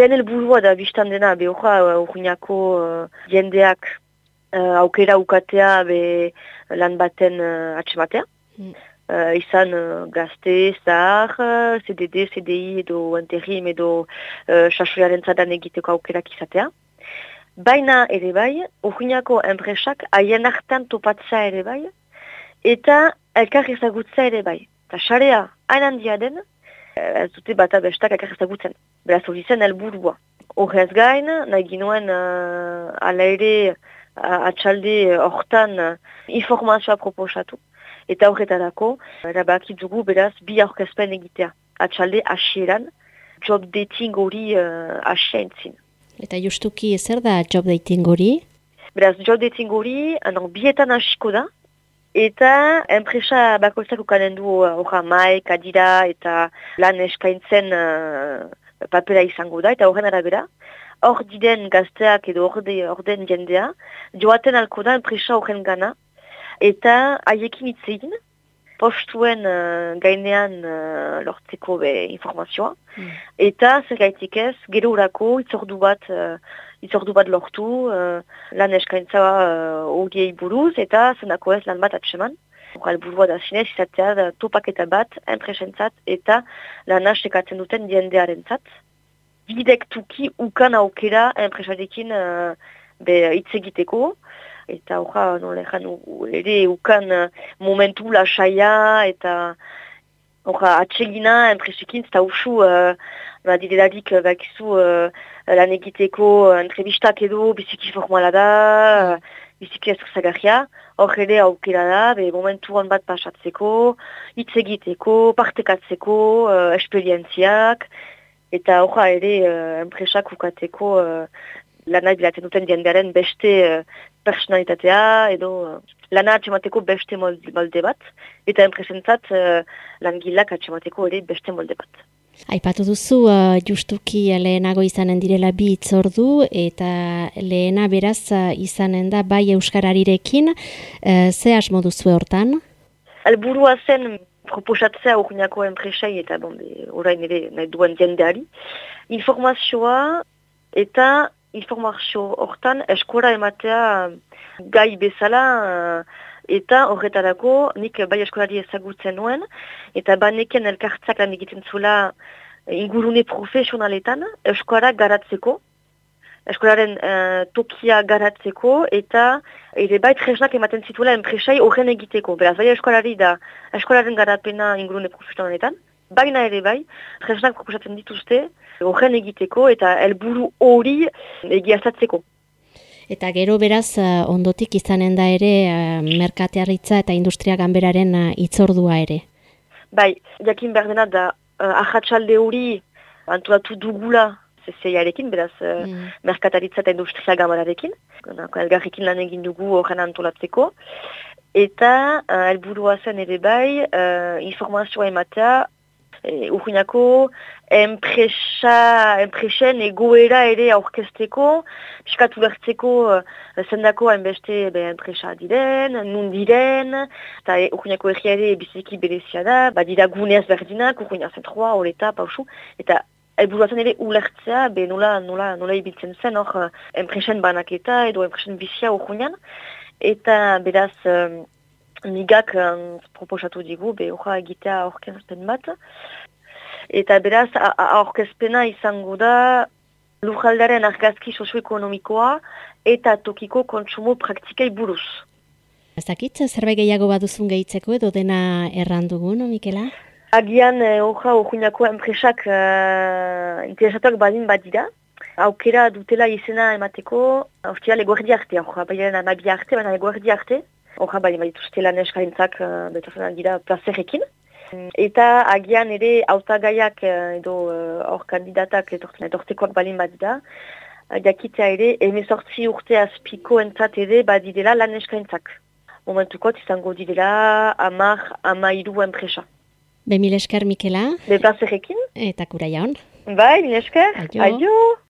Lehen helburua da biztan dena, behoja urginako uh, jendeak uh, aukera ukatea be lan baten uh, atxematea. Mm. Uh, izan uh, gazte, zahar, uh, CDD, CDI edo interim edo uh, zadan egiteko aukerak izatea. Baina ere bai, urginako enpresak haien hartan topatzea ere bai, eta elkar ezagutza ere bai. Eta xarea hain handia den, ez dute bata bestak elkar ezagutzen. Beraz hori zen helburua. Horrez gain, nahi ginoen uh, ala ere uh, atxalde hortan uh, informazioa proposatu. Eta horretarako, erabaki dugu beraz bi aurkezpen egitea. Atxalde asieran, job dating hori uh, asia entzin. Eta justuki zer da job dating hori? Beraz, job dating hori, bietan hasiko da, Eta enpresa bakoitzak ukanen du horra uh, mai, kadira eta lan eskaintzen uh, papera izango da eta horren arabera. Hor diden gazteak edo orden jendea, joaten alko da enpresa horren gana eta haiekin itzein postuen uh, gainean uh, lortzeko be informazioa. Mm. Eta zer gaitik ez, gero urako itzordu bat uh, itzordu bat lortu, uh, lan eskaintza horiei uh, buruz, eta zenako ez lan bat atseman. Horal burua da zinez, izatea da topaketa bat, enpresentzat, eta lan asekatzen duten diendearen zat. Bidek tuki ukan aukera enpresarekin uh, be itzegiteko, eta horra, nola ere ukan uh, momentu lasaia, eta horra, atsegina enpresekin, eta usu, uh, ba, direlarik, bakizu, uh, lan egiteko uh, entrevistak edo biziki formala da, uh, biziki estruzagarria, hor ere aukera da, be momentu hon bat pasatzeko, hitz egiteko, partekatzeko, uh, esperientziak, eta horra ere uh, enpresak ukateko uh, lana bilatzen duten jendearen beste uh, personalitatea edo uh, lana atxemateko beste molde bat, eta enpresentzat uh, langilak atxemateko ere beste molde bat. Aipatu duzu uh, justuki lehenago izanen direla bi itzordu eta lehena beraz uh, izanen da bai euskararirekin uh, ze asmo duzu hortan? Alburua zen proposatzea urginako enpresai eta bon, orain ere nahi duen jendeari. Informazioa eta informazio hortan eskora ematea gai bezala eta horretarako nik bai eskolari ezagutzen nuen, eta baneken elkartzak lan egiten zula eh, ingurune profesionaletan eskolara garatzeko, eskolaren uh, tokia garatzeko, eta ere bai tresnak ematen zituela enpresai horren egiteko. Beraz, bai eskolari da eskolaren garapena ingurune profesionaletan, baina ere bai, tresnak proposatzen dituzte horren egiteko eta helburu hori egiaztatzeko. Eta gero beraz uh, ondotik izanen da ere uh, merkatearitza eta industria ganberaren uh, itzordua ere. Bai, jakin behar dena da uh, ahatsalde hori antolatu dugula zezeiarekin, beraz uh, mm. merkataritza eta industria gambararekin. Elgarrekin lan egin dugu horren antolatzeko. Eta uh, elburua zen ere bai uh, informazioa ematea e, urginako enpresa, enpresen egoera ere aurkesteko, piskatu bertzeko uh, zendako hainbeste be, enpresa diren, nun diren, eta e, urginako egia ere biziki berezia da, badira guneaz berdinak, urgina zentroa, horeta, pausu, eta Elburuatzen ere ulertzea, be nola, nola, nola ibiltzen zen hor enpresen banaketa edo enpresen bizia urgunean. Eta beraz, nigak um, proposatu digu, be horra egitea aurkezpen bat. Eta beraz, aurkezpena izango da lujaldaren argazki sosioekonomikoa eta tokiko kontsumo praktikei buruz. Ezakit, zerbait gehiago baduzun gehitzeko edo dena errandugun, Mikela? Agian, horra, uh, urgunako enpresak uh, interesatuak badin badira. Aukera dutela izena emateko, ortia leguerdi arte, horra, baina nabi arte, baina leguerdi arte. Horra bai, bai, tuzte lan eskaintzak uh, betazen dira plazerrekin. Eta agian ere autagaiak uh, edo uh, hor uh, kandidatak etortekoak balin bat dira. Jakitea ere, emezortzi urte azpiko entzat ere badidela lan eskaintzak. Momentukot izango didela amar, amairu enpresa. Be mil esker, Mikela. Be plazerrekin. Eta kura jaun. Bai, mil esker. Aio. Aio.